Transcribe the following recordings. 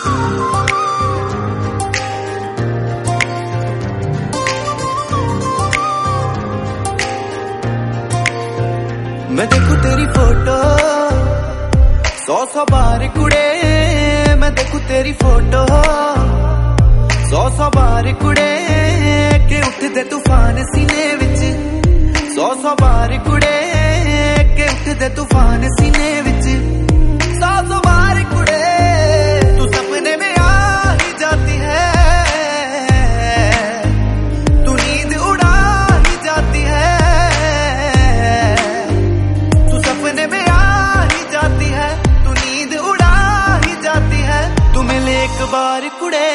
मैं देखू तेरी फ़ोटो, सौ सौ बार कुड़े। मैं देखू तेरी फ़ोटो, सौ सौ बार कुड़े के उठते तूफ़ान सीने विच। सौ सौ बार कुड़े के उठते तूफ़ान सीने विच। बार कुड़े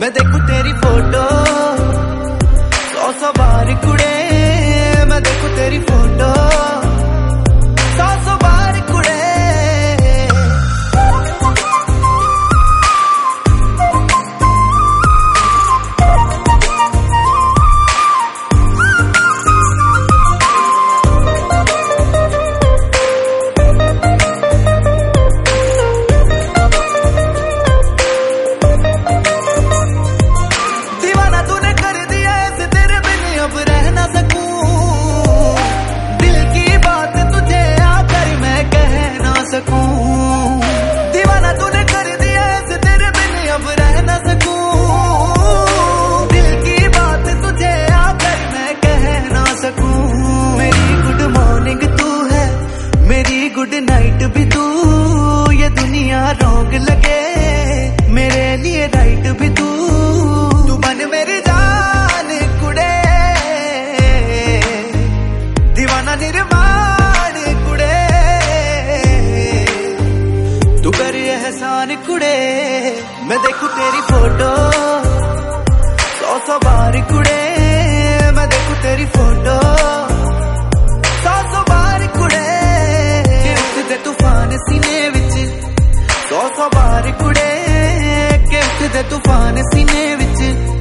मैं देखू तेरी फ़ोटो। मेरी गुड नाइट भी तू, ये दुनिया रोग लगे। मेरे लिए राइट भी तू तू बन मेरी जान कुड़े। दीवाना निर्माण कुड़े। तू कर एहसान कुड़े, मैं देखू तेरी फ़ोटो विच सौ सौ बार कुड़े के